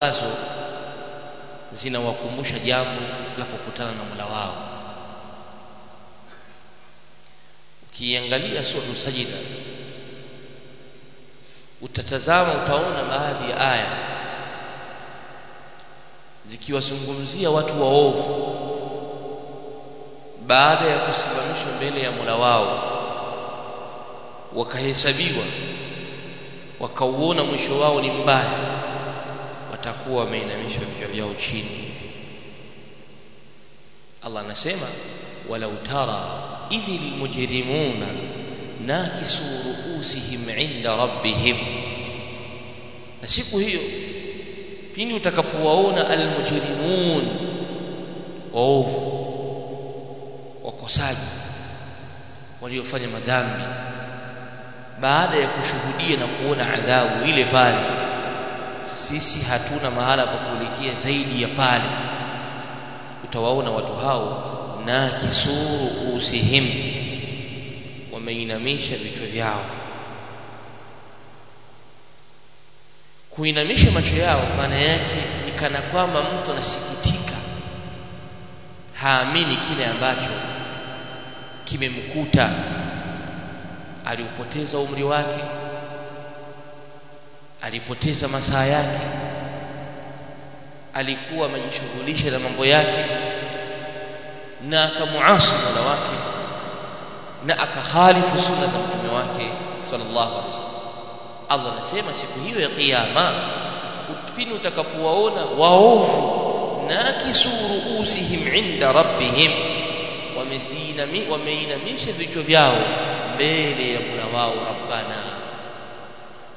ambazo zinawakumbusha jambo la kukutana na Mola wao. Ukiangalia sura sajida utatazama utaona baadhi ya aya zikiwazungumzia watu waovu baada ya kusimamishwa mbele ya Mola wao wakahesabiwa wakauona mwisho wao ni mbaya watakuwa wameinamisha vichwa vyao chini Allah anasema walau tara idhi lilmujrimuna nakisu ruusihim inda rabbihim na siku hiyo pindi utakapowaona almujrimun waovu wakosaji waliofanya madhambi baada ya kushuhudia na kuona adhabu ile pale sisi hatuna mahala pa kuelekea zaidi ya pale. Utawaona watu hao na kisuru usihim wameinamisha vichwa vyao. Kuinamisha macho yao maana yake ni kana kwamba mtu anasikitika haamini kile ambacho kimemkuta. Aliupoteza umri wake alipoteza masaa yake. Alikuwa amejishughulisha na mambo yake. Na akamuasi mola wake. Na akakhalifu sunna za mtume wake sallallahu alaihi wasallam. Allah anasema siku hiyo ya kiyama pindi utakapowaona waovu na kisuru usihim inda rabbihim wameinamisha vichwa vyao mbele ya Mola wao Rabbana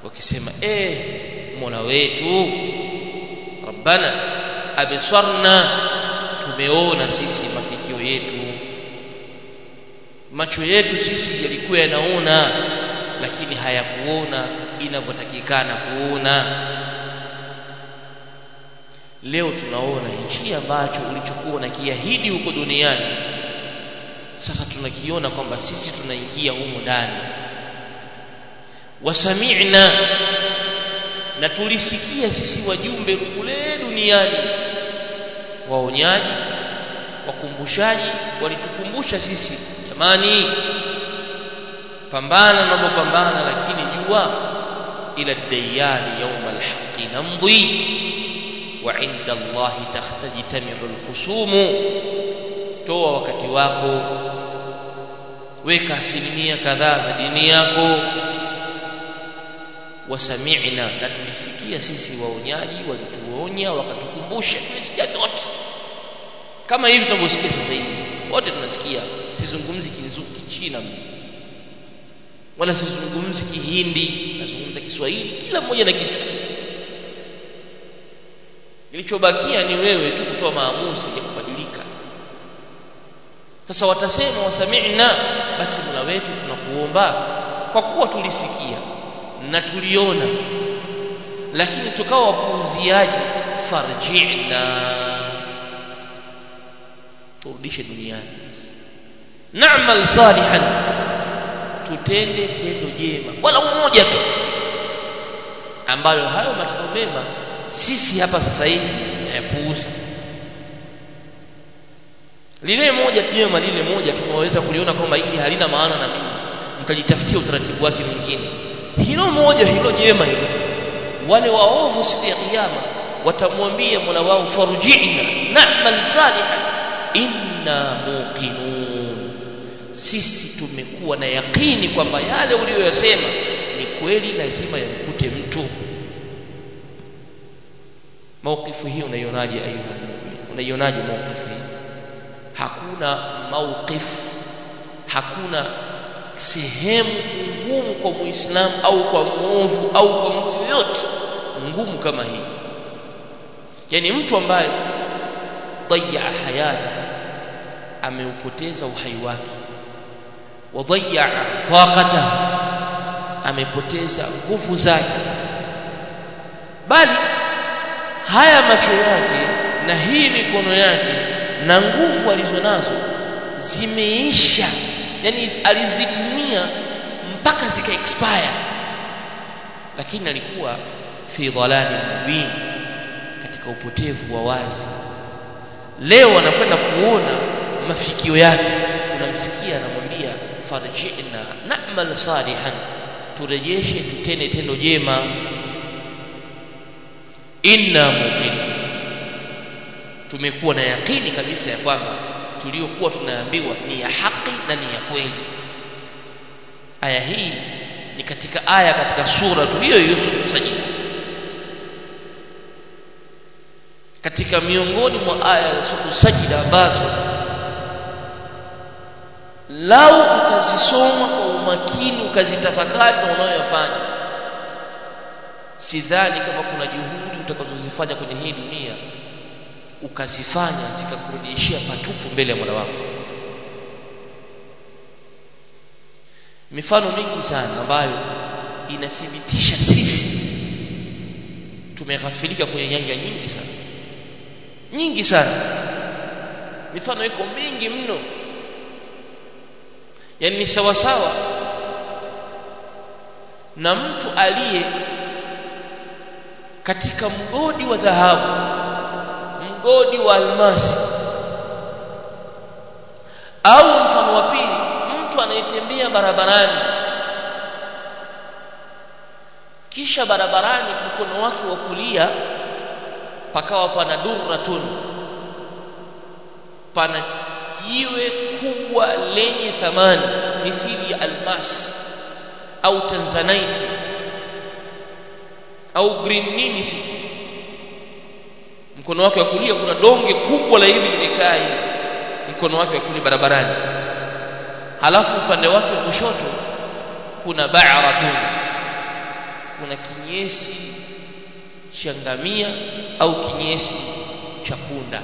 wakisema eh Mola wetu Rabbana abiswarna tumeona sisi mafikio yetu. Macho yetu sisi yalikuwa yanaona lakini hayakuona inavyotakikana kuona. Leo tunaona hichi ambacho ulichokuwa na kiahidi huko duniani sasa tunakiona kwamba sisi tunaingia humo ndani wasami'na na tulisikia sisi wajumbe kule duniani. Waonyaji wakumbushaji walitukumbusha sisi. Jamani pambana unapopambana lakini jua ila dayani yauma alhaqi namdhi. Wa inda allahi takhtajtami'u alkhusumu. Toa wakati wako. Weka asilimia kadhaa za dini yako wasami'na na tulisikia sisi waonyaji walituonya wakatukumbusha tulisikia vyote. Kama hivi tunavyosikia sasa hivi wote tunasikia sizungumzi kichina wala sizungumzi kihindi nazungumza kiswahili kila mmoja anakisikia. Kilichobakia ni wewe tu kutoa maamuzi ya kubadilika. Sasa watasema wasami'na basi Mola wetu tunakuomba kwa kuwa tulisikia na tuliona. Lakini tukawa wapuuziaji farji'na. Turudishe duniani. Na'mal salihan. Tutende tendo jema. Wala mmoja tu. Ambayo hayo matendo mema sisi hapa sasa hivi tunayapuuza. Lile moja jema lile moja tunaweza kuliona kwamba hili halina maana na mimi. Mtajitafutia utaratibu wake mwingine hilo moja hilo jema hilo. Wale waovu siku ya kiyama watamwambia Mola wao farji'na na'mal salihan. Inna muqinun. Sisi tumekuwa na yakini kwamba yale uliyoyasema ni kweli lazima yamkute mtu. Maukifu hii unaionaje ayuha unaionaje maukifu hii? Hakuna mauqif hakuna sehemu ngumu kwa muislamu au kwa muovu au kwa mtu yoyote ngumu kama hii. Yani mtu ambaye daya hayata ameupoteza uhai wake. Wadaya taqata amepoteza nguvu zake. Bali haya macho yake na hii mikono yake na nguvu alizonazo zimeisha yani alizitumia mpaka zika expire. Lakini alikuwa fi dhalali mubin katika upotevu wa wazi. Leo anakwenda kuona mafikio yake. Unamsikia anamwambia farji'na na'mal salihan. Turejeshe tutene tendo jema. Inna muqin tumekuwa na yakini kabisa ya kwamba tuliokuwa tunaambiwa ni ya haki na ni ya kweli. Aya hii ni katika aya katika sura tu hiyo hiyo sajida katika miongoni mwa aya za sajida ambazo lau utazisoma kwa umakini ukazitafakari na unayoyafanya sidhani kama kuna juhudi utakazozifanya kwenye hii dunia ukazifanya zikakurudishia patupu mbele ya Mola wako. Mifano mingi sana ambayo inathibitisha sisi tumeghafilika kwenye nyanja nyingi sana. Nyingi sana. Mifano iko mingi mno. Yani ni sawa sawa na mtu aliye katika mgodi wa dhahabu mgodi wa almasi. Au mfano wa pili mtu anayetembea barabarani. Kisha barabarani mkono wake wa kulia pakawa pana durratun pana jiwe kubwa lenye thamani mithili ya almasi au tanzanite au green nini mkono wake wa kulia kuna donge kubwa la hivi limekaa hivi. Mkono wake wa kulia barabarani. Halafu upande wake wa kushoto kuna ba'ratun kuna kinyesi cha ngamia au kinyesi cha punda.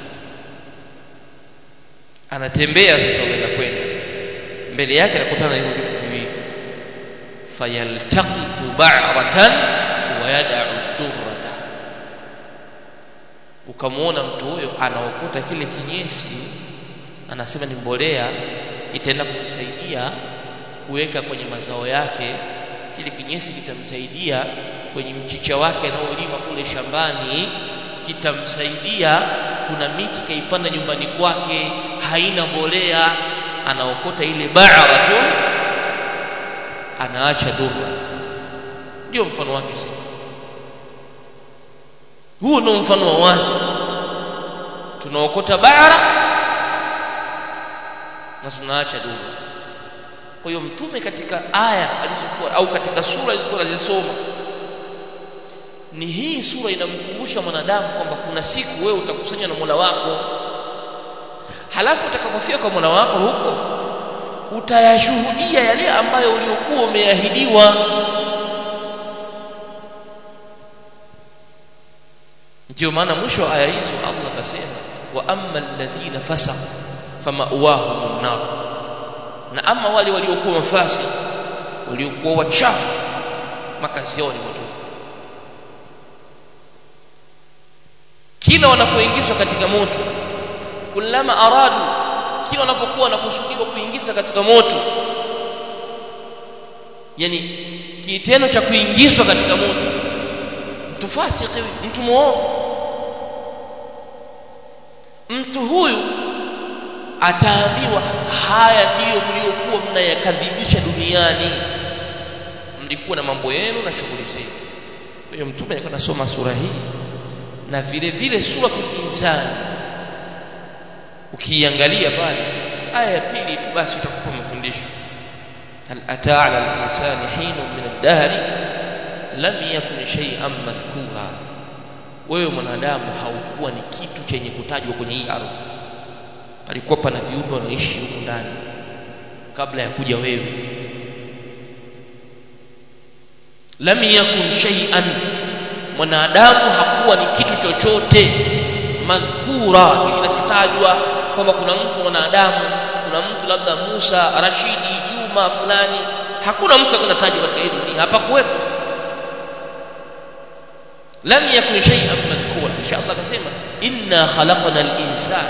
Anatembea sasa unaenda kwenda. Mbele yake anakutana na hivyo vitu viwili. Fayaltaqitu ba'ratan wa yad'u ukamwona mtu huyo anaokota kile kinyesi anasema ni mbolea itaenda kumsaidia kuweka kwenye mazao yake. Kile kinyesi kitamsaidia kwenye mchicha wake anaolima kule shambani kitamsaidia kuna miti kaipanda nyumbani kwake haina mbolea anaokota ile baara tu anaacha durra ndio mfano wake sisi huo ndio mfano wa wazi. Tunaokota ba'ra na tunaacha durra kwa hiyo mtume katika aya alizokuwa au katika sura alizokuwa anazisoma ni hii sura inamkumbusha mwanadamu kwamba kuna siku wewe utakusanywa na Mola wako. Halafu utakapofika kwa Mola wako huko utayashuhudia yale ambayo uliokuwa umeahidiwa ndio maana mwisho wa aya hizo Allah akasema wa amma alladhina fasaqu fama'wahum nar na ama wale waliokuwa mafasi waliokuwa wachafu makazi yao ni moto kila wanapoingizwa katika moto kulama aradu kila wanapokuwa wanakusudiwa kuingiza katika moto yani kitendo cha kuingizwa katika moto mtu fasiki mtu muovu mtu huyu ataambiwa haya ndiyo mliokuwa mnayakadhibisha duniani. Mlikuwa na mambo yenu na shughuli zenu. Kwa hiyo mtume alikuwa anasoma sura hii na vile vile suratul insani ukiangalia pale aya ya pili tu basi utakupa mafundisho. Hal ataa ala al-insani hinun min ad-dahr lam yakun shay'an madhkura wewe mwanadamu haukuwa ni kitu chenye kutajwa kwenye hii ardhi. Palikuwa pana viumbe wanaishi huko ndani kabla ya kuja wewe. Lam yakun shay'an mwanadamu hakuwa ni kitu chochote madhkura kinachotajwa kwamba kuna mtu mwanadamu kuna mtu labda Musa Rashidi Juma fulani. Hakuna mtu anatajwa katika hii dunia. Hapakuwepo لم يكن شيئا مذكورا. إن شاء الله كسيما إنا خلقنا الإنسان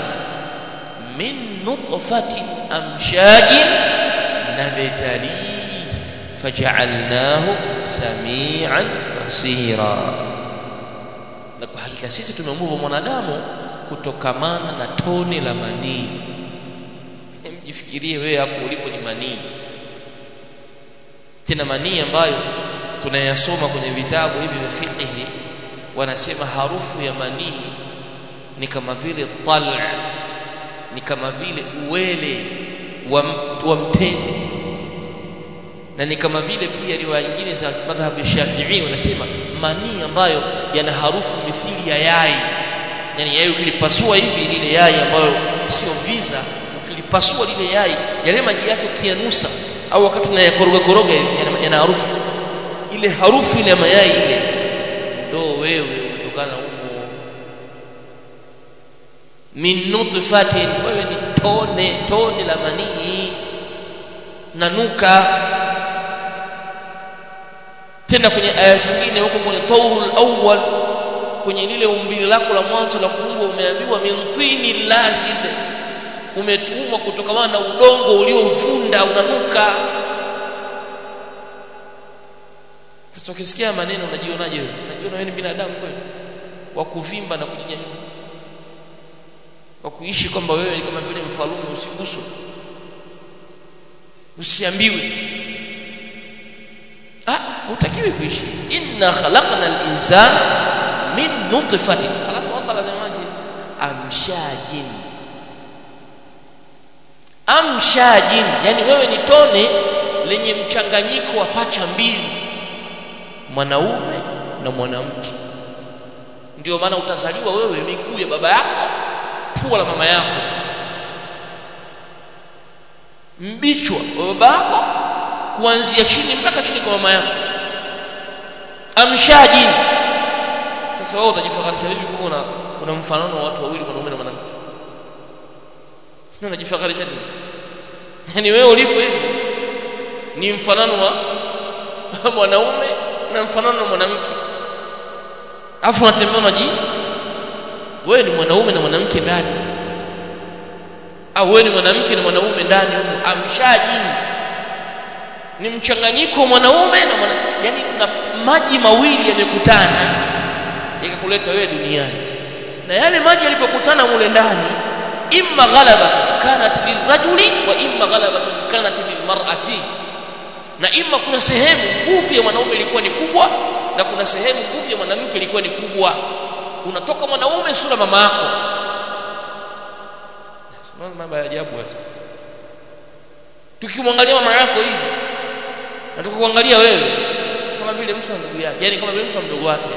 من نطفة أمشاج نبتليه فجعلناه سميعا بصيرا. لكن سيسي تمموه من أدامه كتوكمانا نتوني لمني يفكريه ويا بوليب لمني تنا مني ambayo tunayasoma kwenye vitabu hivi vya fiqh wanasema harufu ya manii ni kama vile tal ni kama vile uwele wa, wa mtende. Na ni kama vile pia riwaya nyingine za madhhabu ya Shafi'i wanasema manii ambayo yana harufu mithili ya yai. Yani yai ukilipasua hivi lile yai ambayo sio visa ukilipasua lile yai yale maji yake ukianusa au wakati unayakoroga koroga yana, harufu. Ile harufu ile ya mayai ile wewe umetokana humo min nutfatin wewe ni tone tone la manii. Nanuka. Tena kwenye aya zingine huko kwenye taurul awwal kwenye lile umbile lako la mwanzo la kuumbwa umeambiwa min tini lazib umetumwa kutokana na udongo uliovunda unanuka sasa ukisikia maneno unajionaje wewe? Unajiona wewe ni binadamu kweli? Wa kuvimba na kujinyanyua. Wa kuishi kwamba wewe ni kama vile mfalume usiguswe. Usiambiwe. Ah hutakiwi kuishi. Inna khalaqna al-insana min nutfatin. Alafu Allah anasemaje? Amshajin. Amshajin. Yani wewe ni tone lenye mchanganyiko wa pacha mbili mwanaume na mwanamke. Ndio maana utazaliwa wewe miguu ya baba yako pua la mama yako mbichwa wa baba yako kuanzia chini mpaka chini kwa mama yako. Amshaji. Sasa wewe utajifakarisha vipi kwa una, una mfanano wa watu wawili mwanaume na mwanamke? Unajifakarisha nini? Yani wewe ulipo hivi ni mfanano wa mwanaume na mfanano na mwanamke. Afu unatembea unaji wewe ni mwanaume na mwanamke ndani. Au wewe ni mwanamke na mwanaume ndani huko amshajini ni mchanganyiko wa mwanaume na mwana yani kuna maji mawili yamekutana yakakuleta wewe duniani. Na yale maji yalipokutana mule ndani imma ghalabatu kanat lirajuli wa imma ghalabatu kanat lilmar'ati na ima kuna sehemu nguvu ya mwanaume ilikuwa ni kubwa na kuna sehemu nguvu ya mwanamke ilikuwa ni kubwa. Unatoka mwanaume sura mama yako. Mambo ya ajabu tukimwangalia mama yako hivi na tukuangalia wewe kama vile mtu ndugu yake yani kama vile mtu mdogo wake.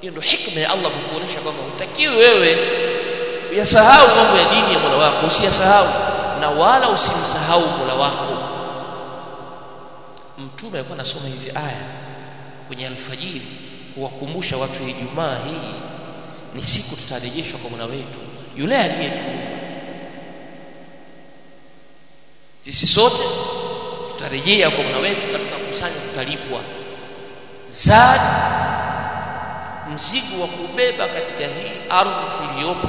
Hiyo ndio hikma ya Allah kukuonesha kwamba utakiwi wewe uyasahau mambo ya dini ya Mola wako usiyasahau na wala usimsahau Mola wako mtume alikuwa anasoma hizi aya kwenye alfajiri kuwakumbusha watu Ijumaa hii ni siku tutarejeshwa kwa mwana wetu yule aliyetu. sisi sote tutarejea kwa mwana wetu na tutakusanya tutalipwa zad mzigo wa kubeba katika hii ardhi tuliyopo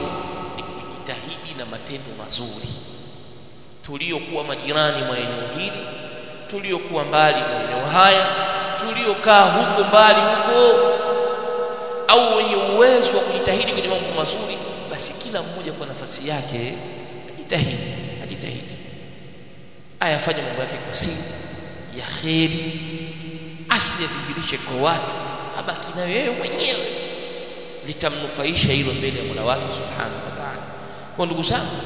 ni kujitahidi na matendo mazuri tuliokuwa majirani mwa eneo hili tuliokuwa mbali maeneo haya tuliokaa huko mbali huko au wenye uwezo wa kujitahidi kwenye mambo mazuri basi kila mmoja kwa nafasi yake ajitahidi ajitahidi. Ayafanye mambo yake kwa siri ya kheri asiyadhihirishe kwa watu abaki nayo yeye mwenyewe. Litamnufaisha hilo mbele ya Mola wake subhanahu wa ta'ala. Kwa ndugu zangu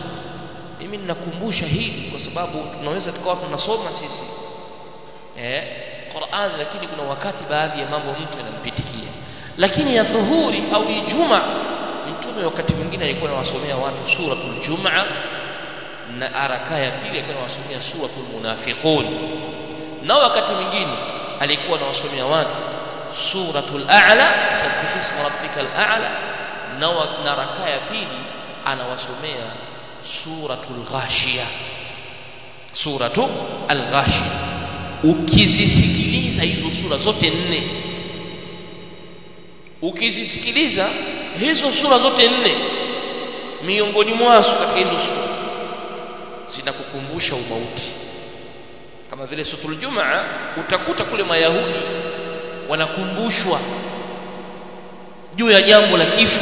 mimi ninakumbusha hili kwa sababu tunaweza tukawa tunasoma sisi eh Qur'an lakini kuna wakati baadhi ya mambo mtu yanampitikia lakini ya dhuhuri au ijuma mtume wakati mwingine alikuwa anawasomea watu suratul Jumaa na araka ya pili alikuwa anawasomea suratul Munafiqun. Na wakati mwingine alikuwa anawasomea watu suratul A'la sabbih isma rabbikal a'la na raka ya pili anawasomea suratul ghashiya suratu al-Ghashiyah ukizisikiliza hizo sura zote nne. Ukizisikiliza hizo sura zote nne miongoni mwazo katika hizo sura zinakukumbusha umauti. Kama vile suratul jumaa utakuta kule mayahudi wanakumbushwa juu ya jambo la kifo.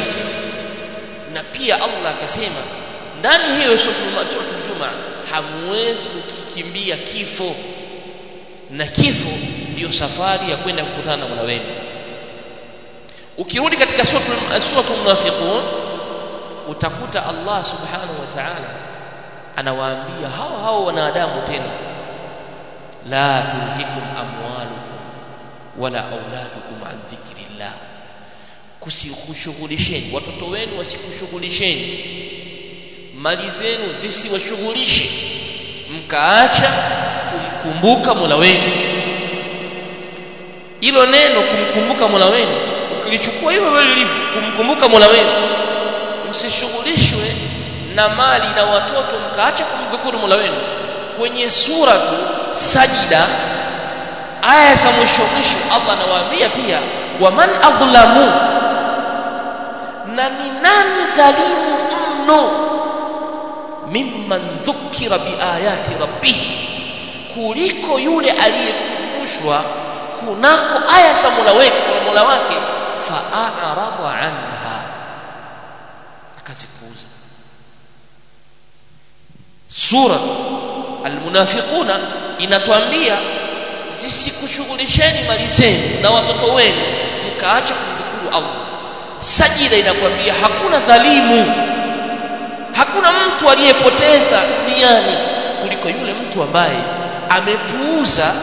Na pia Allah akasema ndani hiyo suratul jumaa hamwezi kukimbia kifo na kifo ndiyo safari ya kwenda kukutana na Mola wenu. Ukirudi katika suratul munafiqun utakuta Allah subhanahu wa ta'ala anawaambia hao hao wanadamu tena la tulhikum amwalukum wala auladukum an dhikrillah. Kusikushughulisheni watoto wenu wasikushughulisheni mali zenu zisiwashughulishe mkaacha kumkumbuka Mola wenu. Hilo neno kumkumbuka Mola wenu ukilichukua hivyo wewe kumkumbuka Mola wenu msishughulishwe na mali na watoto mkaacha kumdhukuru Mola wenu. Kwenye sura tu sajida aya za mwisho mwisho Allah anawaambia pia waman adhlamu na ni nani dhalimu mno? Mimman dhukira biayati rabbih kuliko yule aliyekumbushwa kunako aya za Mola wake Mola wake. Fa'arada anha. Akazipuuza sura almunafiquna inatuambia zisikushughulisheni mali zenu na watoto wenu mkaacha kumdhukuru Allah. Sajida inakwambia hakuna dhalimu. Hakuna mtu aliyepoteza duniani kuliko yule mtu ambaye amepuuza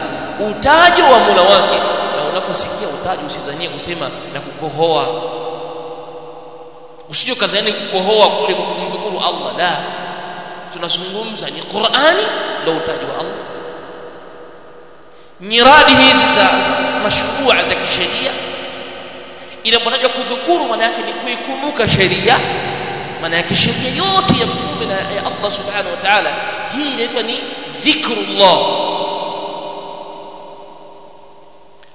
utajo wa Mola wake. Na unaposikia utajo usidhanie kusema na kukohoa. Usije kadhani kukohoa kule kumdhukuru Allah la. Tunazungumza ni Qur'ani ndio utajo wa Allah. Nyiradi hizi za mashrua za kisheria. Inapotajwa kudhukuru maana yake ni kuikumbuka sheria. Maana yake sheria yote ya mtume na ya Allah subhanahu wa ta'ala. Hii inaitwa ni dhikrullah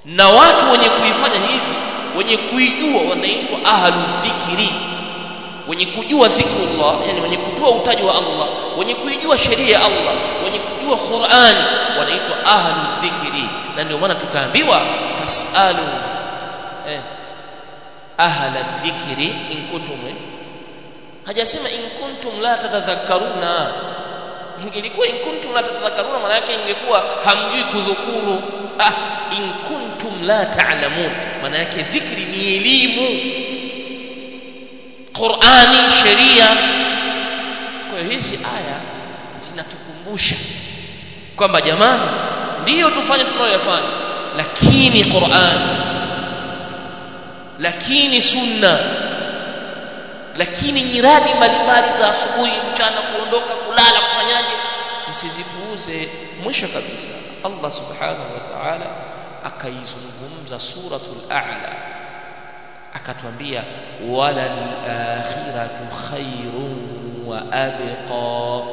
na watu wenye kuifanya hivi wenye kuijua wanaitwa ahlu dhikri wenye kujua dhikrullah yani wenye kujua utaji wa Allah wenye kuijua sheria ya Allah wenye kujua Qur'an wanaitwa ahlu dhikri na ndio maana tukaambiwa fasalu eh ahla dhikri in kuntum hajasema in kuntum la tatadhakkaruna. Ingelikuwa in kuntum la tatadhakkaruna maana yake ingekuwa hamjui kudhukuru. Ah in kuntum la ta'lamun. Maana yake dhikri ni elimu. Qur'ani sheria. Kwa hizi aya zinatukumbusha kwamba jamani ndiyo tufanye tunayoyafanya lakini Qur'an lakini sunna lakini nyiradi mbalimbali za asubuhi mchana kuondoka kulala kufanyaje? Msizipuuze. Mwisho kabisa Allah subhanahu wa ta'ala akaizungumza suratul a'la akatwambia wala al-akhiratu khairun wa abqa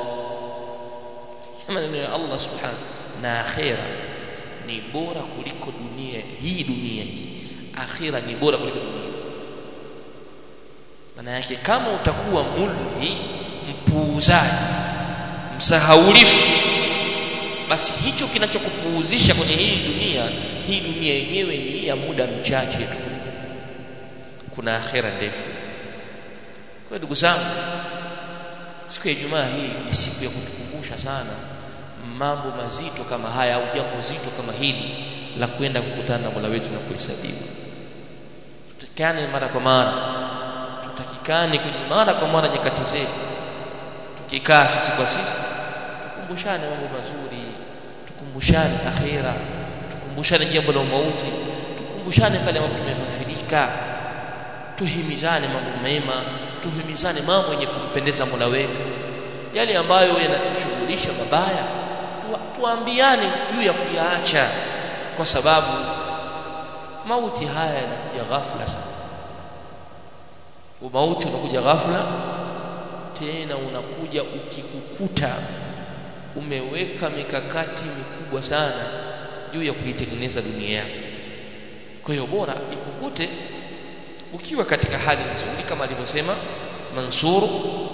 maneno ya Allah subhanahu na akhira ni bora kuliko dunia hii dunia hii akhira ni bora kuliko dunia maana yake kama utakuwa mulhi mpuuzaji msahaulifu basi hicho kinachokupuuzisha kwenye hii dunia hii dunia yenyewe ni ya muda mchache tu. Kuna akhera ndefu. Kwa ndugu zangu siku ya jumaa hii ni siku ya kutukumbusha sana mambo mazito kama haya au jambo zito kama hili la kwenda kukutana na Mola wetu na kuhesabiwa. Tutakane mara kwa mara. Tutakikane kwenye mara kwa mara nyakati zetu. Tukikaa sisi kwa sisi. Tukumbushane mambo mazuri tukumbushane akhira tukumbushane jambo la mauti tukumbushane pale ambapo tumefafirika tuhimizane mambo mema tuhimizane mambo yenye kumpendeza Mola wetu. Yale ambayo yanatushughulisha mabaya tuambiane juu ya kuyaacha. Kwa sababu mauti haya yanakuja ghafla sana. Mauti unakuja ghafla tena unakuja ukikukuta umeweka mikakati mikubwa sana juu ya kuitengeneza dunia yako. Kwa hiyo bora ikukute ukiwa katika hali nzuri kama alivyosema Mansur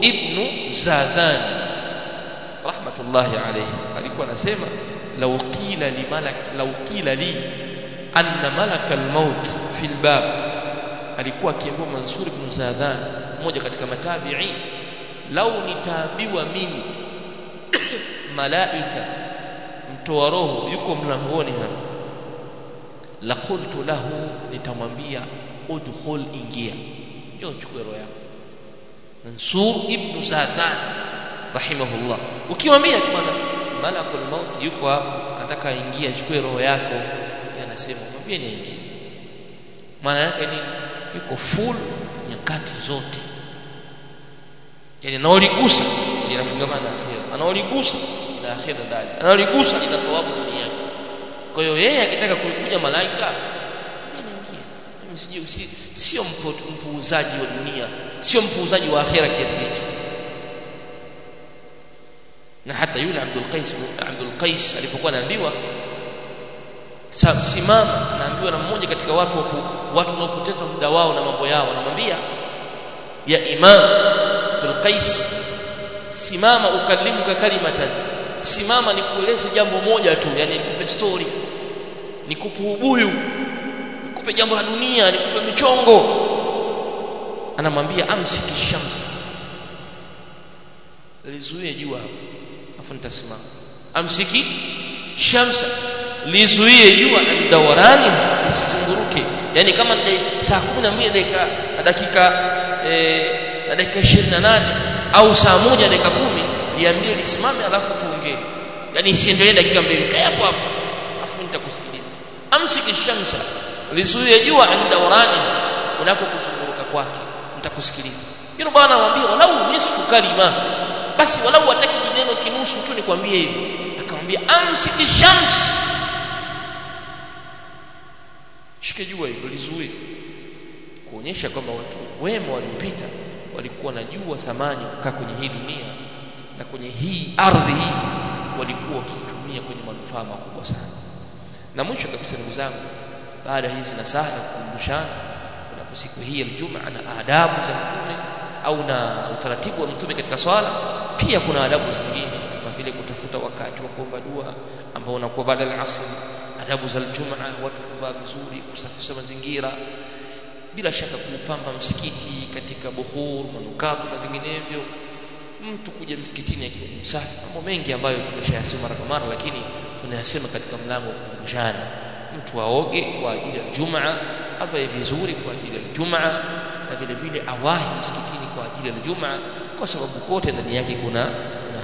ibn Zadhan rahmatullahi alayhi. Alikuwa anasema law qila li malak law qila li anna malaka al-maut fi al-bab alikuwa akiambiwa Mansur ibn Zadhan mmoja katika matabi'i lau nitaabiwa mimi malaika mtoa roho yuko mlangoni hapa. La qultu lahu nitamwambia udkhul ingia. Njoo chukue roho yako. Mansur ibn sa'dan rahimahullah. Ukimwambia tu bwana malakul maut yuko hapo anataka ingia chukue roho yako. Anasema mwambie niingie. Maana yake ni yuko full nyakati zote. Yani anaoligusa linafungamana na akhira anaoligusa ila akhira ndani analigusa ina thawabu ndani yake. Kwa hiyo yeye akitaka kuja malaika usi sio mpuuzaji wa dunia sio mpuuzaji wa akhira kiasi hicho. Na hata yule Abdul Qais Abdul Qais alipokuwa anaambiwa simama naambiwa na mmoja katika watu wapo, watu wanaopoteza muda wao na mambo yao anamwambia ya imam Abdul Qais simama ukalimuka kalimatan simama nikueleze jambo moja tu yani nikupe story nikupe ubuyu nikupe jambo la dunia nikupe michongo anamwambia amsiki shamsa. Lizuie jua afu nitasimama. Amsiki shamsa. Lizuie jua ndawarani lisizunguruke. Yani kama saa 12 dakika na dakika eh, dakika 28 au saa moja dakika kumi liambie lisimame alafu tuongee yani isiendelee dakika mbili kaa hapo hapo. Afu nitakusikiliza. Amsiki shamsa lizuie jua andaurani unapokuzunguruka kwake nitakusikiliza. Hilo bwana anamwambia walau nisfu kalima. Basi walau hataki neno kinusu tu nikwambie hivi. Akamwambia amsiki shams shike jua hilo lizuie. Kuonyesha kwamba watu wema waliopita walikuwa na jua thamani kukaa kwenye hii dunia na kwenye hii ardhi hii walikuwa wakitumia kwenye manufaa makubwa sana. Na mwisho kabisa ndugu zangu baada hizi nasaha na kukumbushana kuna siku hii ya Ijumaa na adabu za mtume au na utaratibu wa mtume katika swala pia kuna adabu zingine kama vile kutafuta wakati wa kuomba dua ambao unakuwa baada ya asr. Adabu za Ijumaa watu kuvaa vizuri kusafisha mazingira bila shaka kuupamba msikiti katika buhur manukato na vinginevyo mtu kuja msikitini akiwa msafi. Mambo mengi ambayo tumeshayasema mara kwa mara lakini tunayasema katika mlango wa kukumbushana. Mtu aoge kwa ajili ya Ijumaa avae vizuri kwa ajili ya Ijumaa na vile vile awahi msikitini kwa ajili ya Ijumaa kwa sababu kote ndani yake kuna kuna